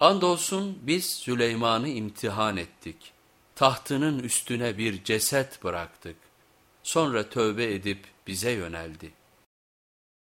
Andolsun biz Süleyman'ı imtihan ettik. Tahtının üstüne bir ceset bıraktık. Sonra tövbe edip bize yöneldi.